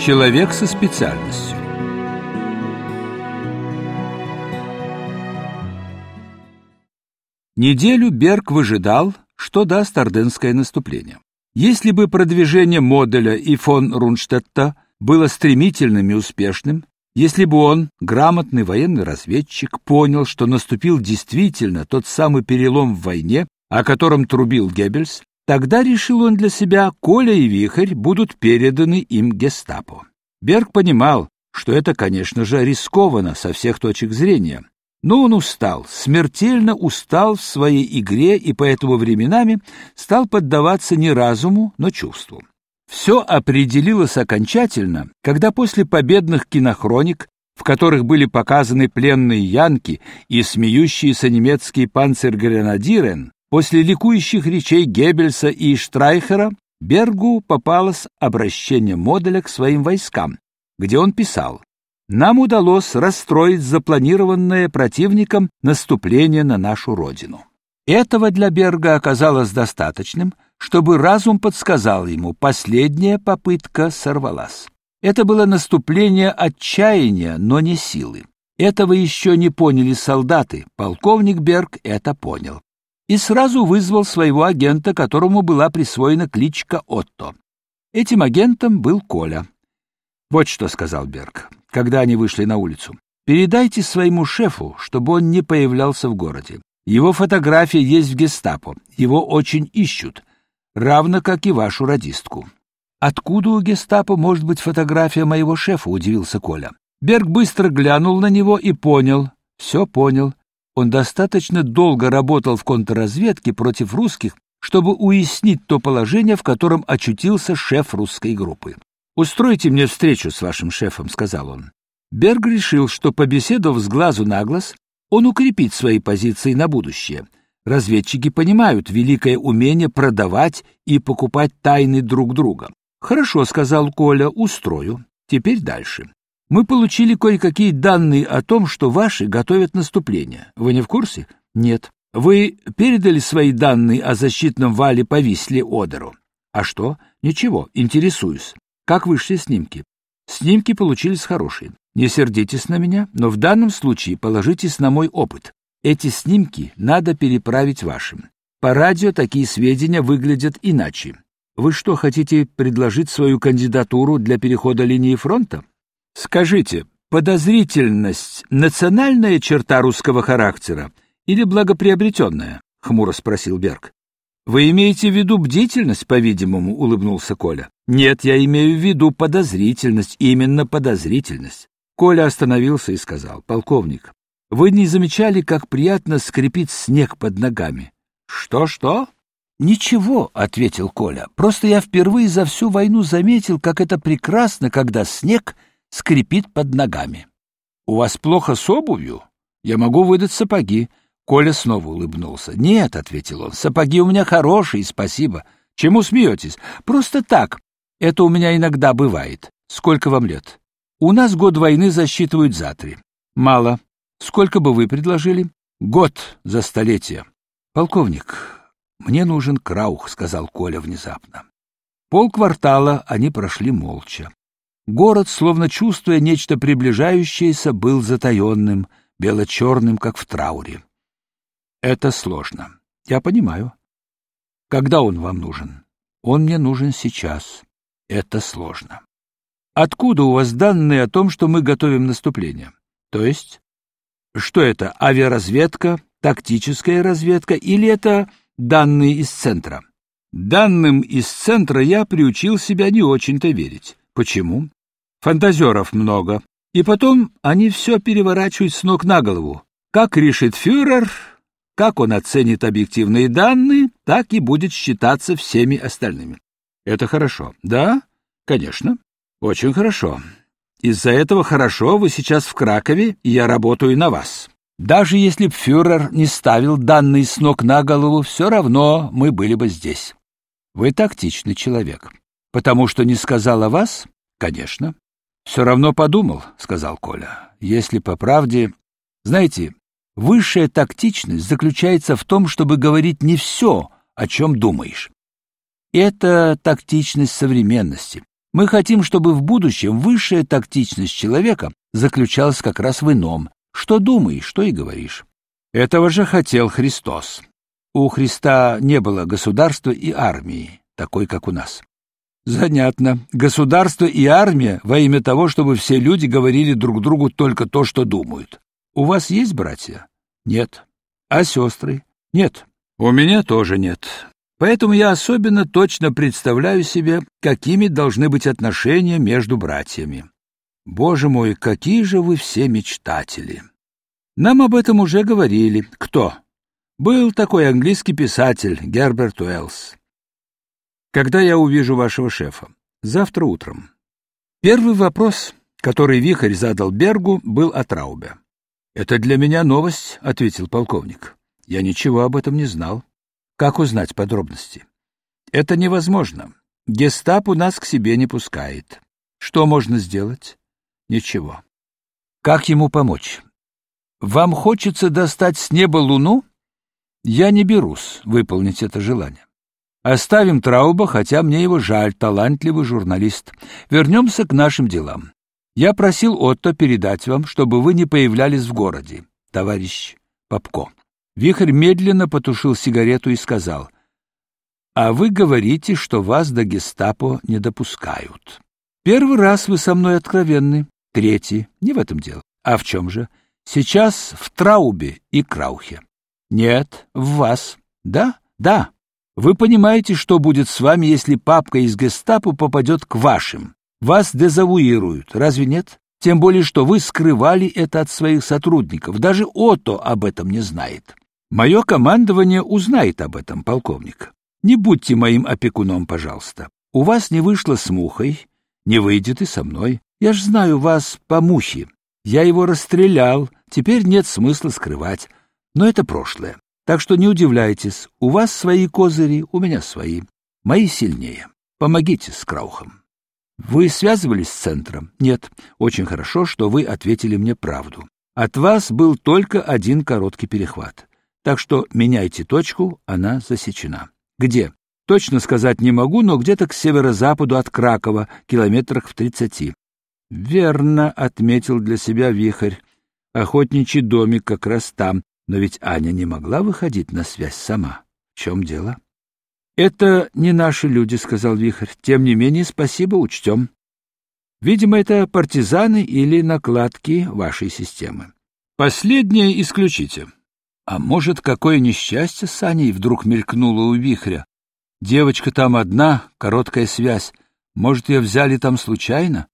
Человек со специальностью. Неделю Берг выжидал, что даст орденское наступление. Если бы продвижение Моделя и фон Рунштетта было стремительным и успешным, если бы он, грамотный военный разведчик, понял, что наступил действительно тот самый перелом в войне, о котором трубил Геббельс, тогда решил он для себя, Коля и Вихрь будут переданы им гестапо. Берг понимал, что это, конечно же, рискованно со всех точек зрения, но он устал, смертельно устал в своей игре и поэтому временами стал поддаваться не разуму, но чувству. Все определилось окончательно, когда после победных кинохроник, в которых были показаны пленные янки и смеющиеся немецкие панцергренадирен, после ликующих речей Геббельса и Штрайхера, Бергу попалось обращение Моделя к своим войскам, где он писал нам удалось расстроить запланированное противником наступление на нашу родину. Этого для Берга оказалось достаточным, чтобы разум подсказал ему, последняя попытка сорвалась. Это было наступление отчаяния, но не силы. Этого еще не поняли солдаты, полковник Берг это понял. И сразу вызвал своего агента, которому была присвоена кличка Отто. Этим агентом был Коля. Вот что сказал Берг, когда они вышли на улицу. Передайте своему шефу, чтобы он не появлялся в городе. Его фотография есть в Гестапо. Его очень ищут, равно как и вашу радистку. Откуда у Гестапо может быть фотография моего шефа, удивился Коля. Берг быстро глянул на него и понял, все понял. Он достаточно долго работал в контрразведке против русских, чтобы уяснить то положение, в котором очутился шеф русской группы. «Устройте мне встречу с вашим шефом», — сказал он. Берг решил, что, побеседовав с глазу на глаз, он укрепит свои позиции на будущее. Разведчики понимают великое умение продавать и покупать тайны друг друга. «Хорошо», — сказал Коля, — «устрою. Теперь дальше. Мы получили кое-какие данные о том, что ваши готовят наступление. Вы не в курсе? Нет. Вы передали свои данные о защитном вале по Висле Одеру? А что? Ничего, интересуюсь. Как вышли снимки? Снимки получились хорошие. Не сердитесь на меня, но в данном случае положитесь на мой опыт. Эти снимки надо переправить вашим. По радио такие сведения выглядят иначе. Вы что, хотите предложить свою кандидатуру для перехода линии фронта? Скажите, подозрительность — национальная черта русского характера или благоприобретенная? — хмуро спросил Берг. Вы имеете в виду бдительность, по-видимому, улыбнулся Коля. Нет, я имею в виду подозрительность, именно подозрительность. Коля остановился и сказал: "Полковник, вы не замечали, как приятно скрипит снег под ногами?" "Что, что?" "Ничего", ответил Коля. "Просто я впервые за всю войну заметил, как это прекрасно, когда снег скрипит под ногами". "У вас плохо с обувью? Я могу выдать сапоги. Коля снова улыбнулся. «Нет», — ответил он, — «сапоги у меня хорошие, спасибо. Чему смеетесь? Просто так. Это у меня иногда бывает. Сколько вам лет?» «У нас год войны засчитывают за три». «Мало. Сколько бы вы предложили?» «Год за столетие». «Полковник, мне нужен краух», — сказал Коля внезапно. Полквартала они прошли молча. Город, словно чувствуя нечто приближающееся, был затаенным, бело-черным, как в трауре. Это сложно. Я понимаю. Когда он вам нужен? Он мне нужен сейчас. Это сложно. Откуда у вас данные о том, что мы готовим наступление? То есть что это? Авиаразведка, тактическая разведка или это данные из центра? Данным из центра я приучил себя не очень-то верить. Почему? Фантазеров много. И потом они все переворачивают с ног на голову. Как решит фюрер, как он оценит объективные данные, так и будет считаться всеми остальными. Это хорошо. Да? Конечно. Очень хорошо. Из-за этого хорошо вы сейчас в Кракове, и я работаю на вас. Даже если б фюрер не ставил данные с ног на голову, все равно мы были бы здесь. Вы тактичный человек. Потому что не сказал о вас? Конечно. Все равно подумал, сказал Коля. Если по правде, знаете, Высшая тактичность заключается в том, чтобы говорить не все, о чем думаешь. Это тактичность современности. Мы хотим, чтобы в будущем высшая тактичность человека заключалась как раз в ином. Что думаешь, что и говоришь. Этого же хотел Христос. У Христа не было государства и армии, такой, как у нас. Занятно. Государство и армия во имя того, чтобы все люди говорили друг другу только то, что думают. У вас есть братья? Нет. А сестры? Нет. У меня тоже нет. Поэтому я особенно точно представляю себе, какими должны быть отношения между братьями. Боже мой, какие же вы все мечтатели! Нам об этом уже говорили. Кто? Был такой английский писатель Герберт Уэллс. Когда я увижу вашего шефа? Завтра утром. Первый вопрос, который Вихрь задал Бергу, был о Траубе. «Это для меня новость», — ответил полковник. «Я ничего об этом не знал. Как узнать подробности? Это невозможно. Гестапо нас к себе не пускает. Что можно сделать? Ничего. Как ему помочь? Вам хочется достать с неба луну? Я не берусь выполнить это желание. Оставим Трауба, хотя мне его жаль, талантливый журналист. Вернемся к нашим делам. Я просил Отто передать вам, чтобы вы не появлялись в городе, товарищ Попко. Вихрь медленно потушил сигарету и сказал, «А вы говорите, что вас до гестапо не допускают. Первый раз вы со мной откровенны, третий, не в этом дело. А в чем же? Сейчас в Траубе и Краухе. Нет, в вас. Да? Да. Вы понимаете, что будет с вами, если папка из гестапо попадет к вашим? Вас дезавуируют, разве нет? Тем более, что вы скрывали это от своих сотрудников. Даже Ото об этом не знает. Мое командование узнает об этом, полковник. Не будьте моим опекуном, пожалуйста. У вас не вышло с мухой, не выйдет и со мной. Я ж знаю вас по мухе. Я его расстрелял, теперь нет смысла скрывать. Но это прошлое. Так что не удивляйтесь, у вас свои козыри, у меня свои. Мои сильнее. Помогите с Краухом. Вы связывались с центром? Нет. Очень хорошо, что вы ответили мне правду. От вас был только один короткий перехват. Так что меняйте точку, она засечена. Где? Точно сказать не могу, но где-то к северо-западу от Кракова, километрах в тридцати. Верно, отметил для себя Вихрь. Охотничий домик как раз там, но ведь Аня не могла выходить на связь сама. В чем дело? Это не наши люди, сказал Вихрь. Тем не менее, спасибо, учтем. Видимо, это партизаны или накладки вашей системы. Последнее исключите. А может, какое несчастье с Аней вдруг мелькнуло у вихря? Девочка там одна, короткая связь. Может, ее взяли там случайно?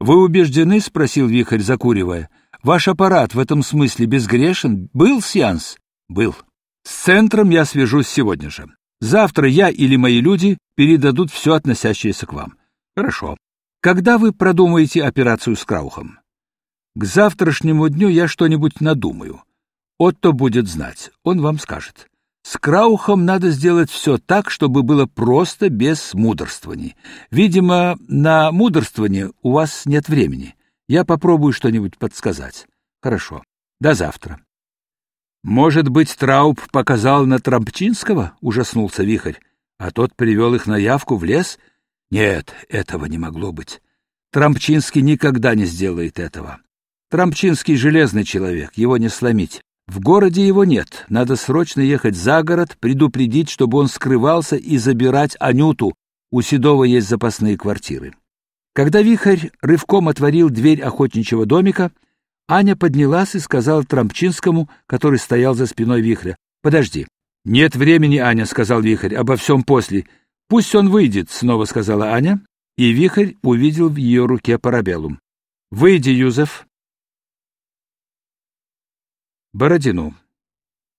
Вы убеждены, спросил вихрь, закуривая. Ваш аппарат в этом смысле безгрешен? Был сеанс? Был. С центром я свяжусь сегодня же. Завтра я или мои люди передадут все относящееся к вам. Хорошо. Когда вы продумаете операцию с Краухом? К завтрашнему дню я что-нибудь надумаю. Отто будет знать, он вам скажет. С Краухом надо сделать все так, чтобы было просто без мудрствований. Видимо, на мудрствование у вас нет времени. Я попробую что-нибудь подсказать. Хорошо. До завтра. Может быть, Трауб показал на Трампчинского? Ужаснулся Вихрь. А тот привел их на явку в лес? Нет, этого не могло быть. Трампчинский никогда не сделает этого. Трампчинский железный человек, его не сломить. В городе его нет. Надо срочно ехать за город, предупредить, чтобы он скрывался и забирать Анюту. У Седова есть запасные квартиры. Когда Вихрь рывком отворил дверь охотничьего домика, Аня поднялась и сказала Трампчинскому, который стоял за спиной Вихря, «Подожди». «Нет времени, Аня», — сказал Вихрь, — «обо всем после». «Пусть он выйдет», — снова сказала Аня, и Вихрь увидел в ее руке парабеллум. «Выйди, Юзеф», Бородину.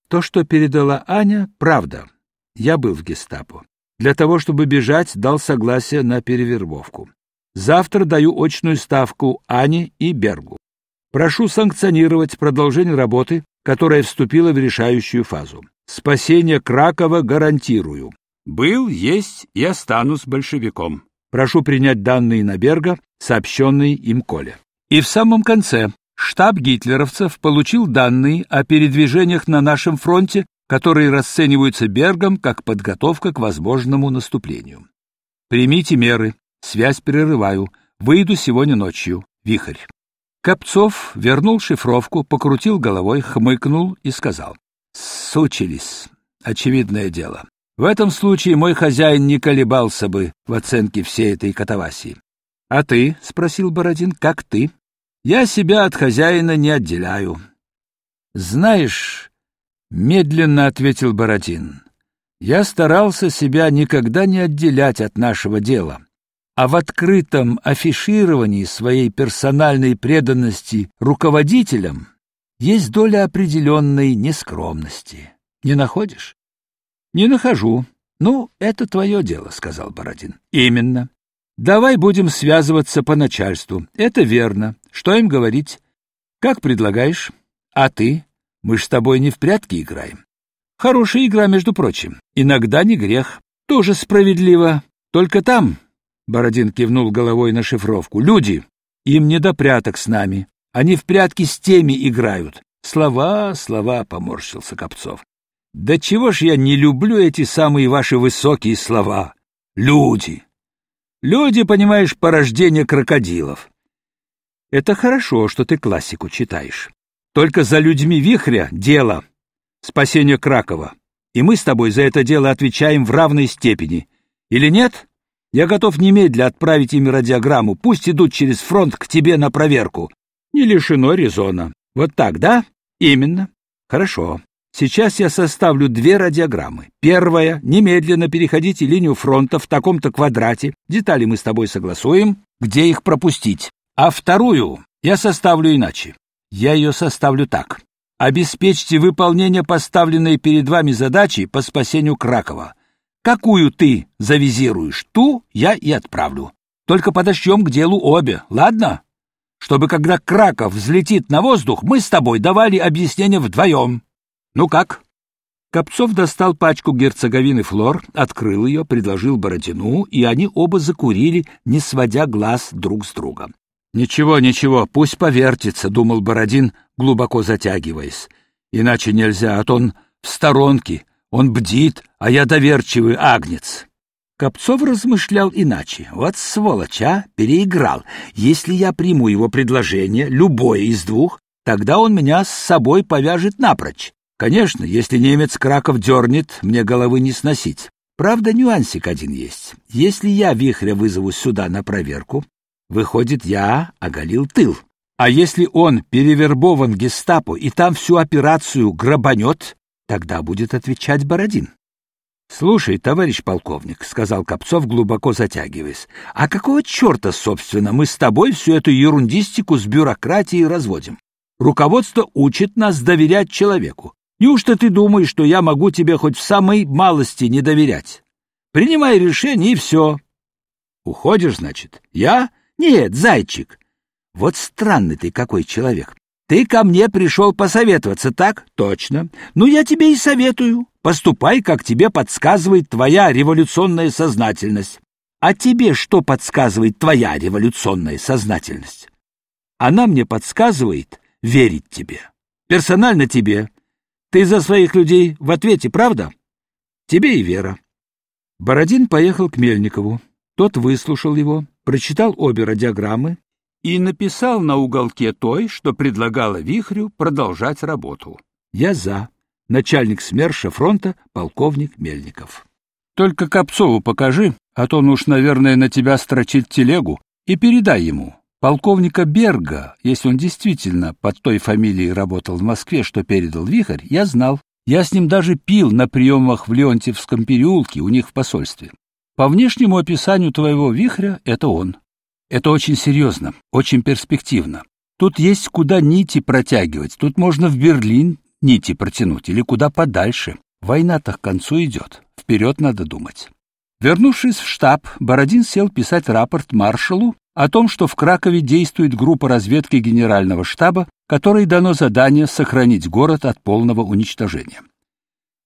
То, что передала Аня, правда. Я был в гестапо. Для того, чтобы бежать, дал согласие на перевербовку. Завтра даю очную ставку Ане и Бергу. Прошу санкционировать продолжение работы, которая вступила в решающую фазу. Спасение Кракова гарантирую. Был, есть и останусь большевиком. Прошу принять данные на Берга, сообщенные им Коле. И в самом конце штаб гитлеровцев получил данные о передвижениях на нашем фронте, которые расцениваются Бергом как подготовка к возможному наступлению. Примите меры. Связь прерываю. Выйду сегодня ночью. Вихрь. Копцов вернул шифровку, покрутил головой, хмыкнул и сказал. Сучились. Очевидное дело. В этом случае мой хозяин не колебался бы в оценке всей этой катавасии. — А ты? — спросил Бородин. — Как ты? — Я себя от хозяина не отделяю. — Знаешь, — медленно ответил Бородин, — я старался себя никогда не отделять от нашего дела а в открытом афишировании своей персональной преданности руководителям есть доля определенной нескромности. Не находишь? Не нахожу. Ну, это твое дело, сказал Бородин. Именно. Давай будем связываться по начальству. Это верно. Что им говорить? Как предлагаешь? А ты? Мы ж с тобой не в прятки играем. Хорошая игра, между прочим. Иногда не грех. Тоже справедливо. Только там, Бородин кивнул головой на шифровку. Люди, им не до пряток с нами. Они в прятки с теми играют. Слова, слова, поморщился Копцов. Да чего ж я не люблю эти самые ваши высокие слова. Люди. Люди, понимаешь, порождение крокодилов. Это хорошо, что ты классику читаешь. Только за людьми вихря дело. Спасение Кракова. И мы с тобой за это дело отвечаем в равной степени. Или нет? Я готов немедля отправить им радиограмму. Пусть идут через фронт к тебе на проверку. Не лишено резона. Вот так, да? Именно. Хорошо. Сейчас я составлю две радиограммы. Первая — немедленно переходите линию фронта в таком-то квадрате. Детали мы с тобой согласуем, где их пропустить. А вторую я составлю иначе. Я ее составлю так. Обеспечьте выполнение поставленной перед вами задачи по спасению Кракова. Какую ты завизируешь, ту я и отправлю. Только подождем к делу обе, ладно? Чтобы когда Краков взлетит на воздух, мы с тобой давали объяснение вдвоем. Ну как? Копцов достал пачку герцоговины флор, открыл ее, предложил Бородину, и они оба закурили, не сводя глаз друг с друга. «Ничего, ничего, пусть повертится», — думал Бородин, глубоко затягиваясь. «Иначе нельзя, а то он в сторонке, он бдит, а я доверчивый агнец. Копцов размышлял иначе. Вот сволочь, а, переиграл. Если я приму его предложение, любое из двух, тогда он меня с собой повяжет напрочь. Конечно, если немец Краков дернет, мне головы не сносить. Правда, нюансик один есть. Если я вихря вызову сюда на проверку, выходит, я оголил тыл. А если он перевербован гестапо и там всю операцию грабанет, Тогда будет отвечать Бородин. «Слушай, товарищ полковник», — сказал Копцов, глубоко затягиваясь, «а какого черта, собственно, мы с тобой всю эту ерундистику с бюрократией разводим? Руководство учит нас доверять человеку. Неужто ты думаешь, что я могу тебе хоть в самой малости не доверять? Принимай решение, и все». «Уходишь, значит? Я? Нет, зайчик. Вот странный ты какой человек. Ты ко мне пришел посоветоваться, так? Точно. Ну, я тебе и советую. Поступай, как тебе подсказывает твоя революционная сознательность. А тебе что подсказывает твоя революционная сознательность? Она мне подсказывает верить тебе. Персонально тебе. Ты за своих людей в ответе, правда? Тебе и вера. Бородин поехал к Мельникову. Тот выслушал его, прочитал обе радиограммы и написал на уголке той, что предлагала Вихрю продолжать работу. «Я за. Начальник СМЕРШа фронта полковник Мельников». «Только Копцову покажи, а то он уж, наверное, на тебя строчит телегу, и передай ему. Полковника Берга, если он действительно под той фамилией работал в Москве, что передал Вихрь, я знал. Я с ним даже пил на приемах в Леонтьевском переулке у них в посольстве. По внешнему описанию твоего Вихря это он. Это очень серьезно, очень перспективно. Тут есть куда нити протягивать, тут можно в Берлин нити протянуть или куда подальше. Война-то к концу идет, вперед надо думать. Вернувшись в штаб, Бородин сел писать рапорт маршалу о том, что в Кракове действует группа разведки генерального штаба, которой дано задание сохранить город от полного уничтожения.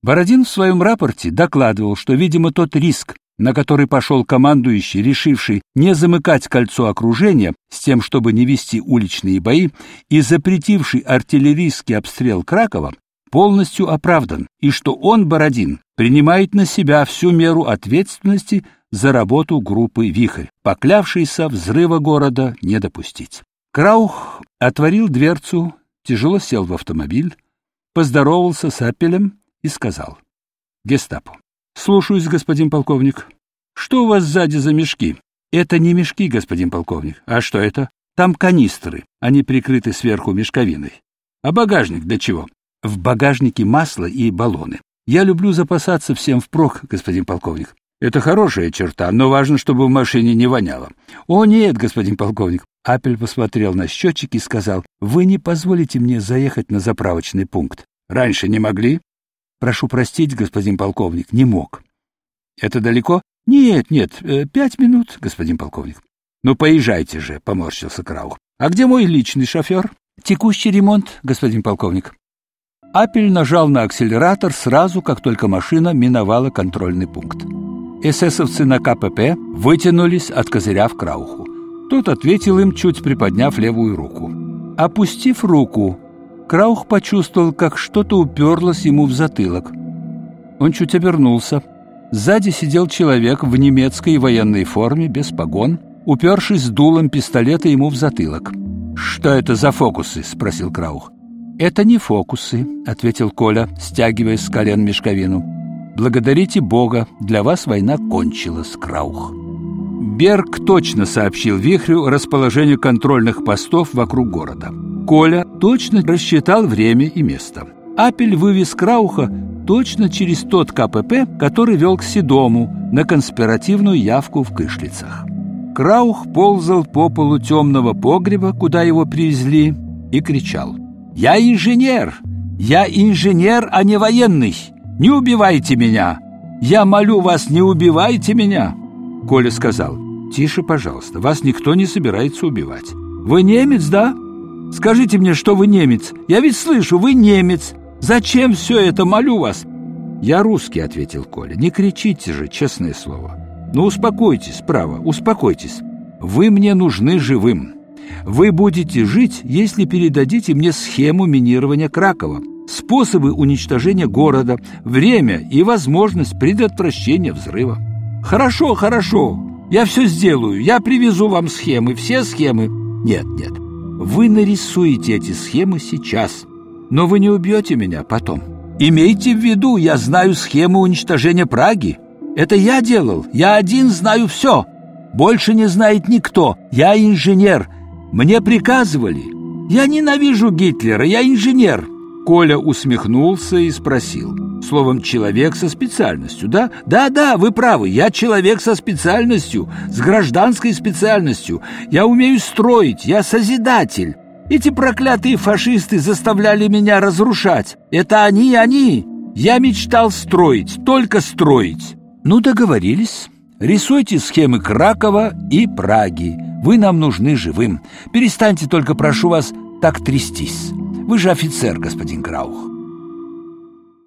Бородин в своем рапорте докладывал, что, видимо, тот риск, на который пошел командующий, решивший не замыкать кольцо окружения с тем, чтобы не вести уличные бои, и запретивший артиллерийский обстрел Кракова, полностью оправдан, и что он, Бородин, принимает на себя всю меру ответственности за работу группы «Вихрь», поклявшейся взрыва города не допустить. Краух отворил дверцу, тяжело сел в автомобиль, поздоровался с Аппелем и сказал. «Гестапо». «Слушаюсь, господин полковник. Что у вас сзади за мешки?» «Это не мешки, господин полковник. А что это?» «Там канистры. Они прикрыты сверху мешковиной. А багажник для чего?» «В багажнике масло и баллоны. Я люблю запасаться всем впрок, господин полковник. Это хорошая черта, но важно, чтобы в машине не воняло. О нет, господин полковник. Апель посмотрел на счетчик и сказал: "Вы не позволите мне заехать на заправочный пункт. Раньше не могли?" "Прошу простить, господин полковник, не мог." "Это далеко?" "Нет, нет, э, пять минут, господин полковник." "Ну поезжайте же", поморщился Краух. "А где мой личный шофер?» «Текущий ремонт, господин полковник." Апель нажал на акселератор сразу, как только машина миновала контрольный пункт. Эсэсовцы на КПП вытянулись от козыря в Крауху. Тот ответил им, чуть приподняв левую руку. Опустив руку, Краух почувствовал, как что-то уперлось ему в затылок. Он чуть обернулся. Сзади сидел человек в немецкой военной форме, без погон, упершись дулом пистолета ему в затылок. «Что это за фокусы?» — спросил Краух. «Это не фокусы», — ответил Коля, стягивая с колен мешковину. «Благодарите Бога, для вас война кончилась, Краух». Берг точно сообщил Вихрю расположение контрольных постов вокруг города. Коля точно рассчитал время и место. Апель вывез Крауха точно через тот КПП, который вел к Седому на конспиративную явку в Кышлицах. Краух ползал по полу темного погреба, куда его привезли, и кричал – я инженер! Я инженер, а не военный! Не убивайте меня! Я молю вас, не убивайте меня!» Коля сказал, «Тише, пожалуйста, вас никто не собирается убивать. Вы немец, да? Скажите мне, что вы немец. Я ведь слышу, вы немец. Зачем все это, молю вас?» «Я русский», — ответил Коля. «Не кричите же, честное слово. Ну, успокойтесь, право, успокойтесь. Вы мне нужны живым. Вы будете жить, если передадите мне схему минирования Кракова, способы уничтожения города, время и возможность предотвращения взрыва. Хорошо, хорошо. Я все сделаю. Я привезу вам схемы, все схемы. Нет, нет. Вы нарисуете эти схемы сейчас, но вы не убьете меня потом. Имейте в виду, я знаю схему уничтожения Праги. Это я делал. Я один знаю все. Больше не знает никто. Я инженер. Мне приказывали. Я ненавижу Гитлера, я инженер. Коля усмехнулся и спросил. Словом, человек со специальностью, да? Да-да, вы правы, я человек со специальностью, с гражданской специальностью. Я умею строить, я созидатель. Эти проклятые фашисты заставляли меня разрушать. Это они, они. Я мечтал строить, только строить. Ну, договорились. Рисуйте схемы Кракова и Праги. Вы нам нужны живым. Перестаньте только, прошу вас, так трястись. Вы же офицер, господин Краух.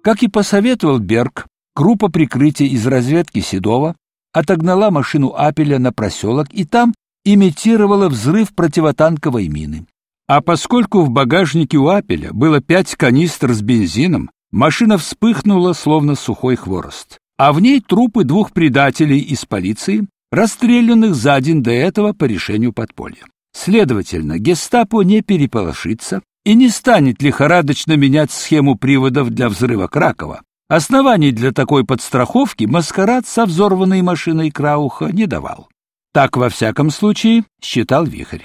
Как и посоветовал Берг, группа прикрытия из разведки Седова отогнала машину Апеля на проселок и там имитировала взрыв противотанковой мины. А поскольку в багажнике у Апеля было пять канистр с бензином, машина вспыхнула, словно сухой хворост. А в ней трупы двух предателей из полиции, расстрелянных за день до этого по решению подполья. Следовательно, гестапо не переполошится и не станет лихорадочно менять схему приводов для взрыва Кракова. Оснований для такой подстраховки маскарад со взорванной машиной Крауха не давал. Так, во всяком случае, считал Вихрь.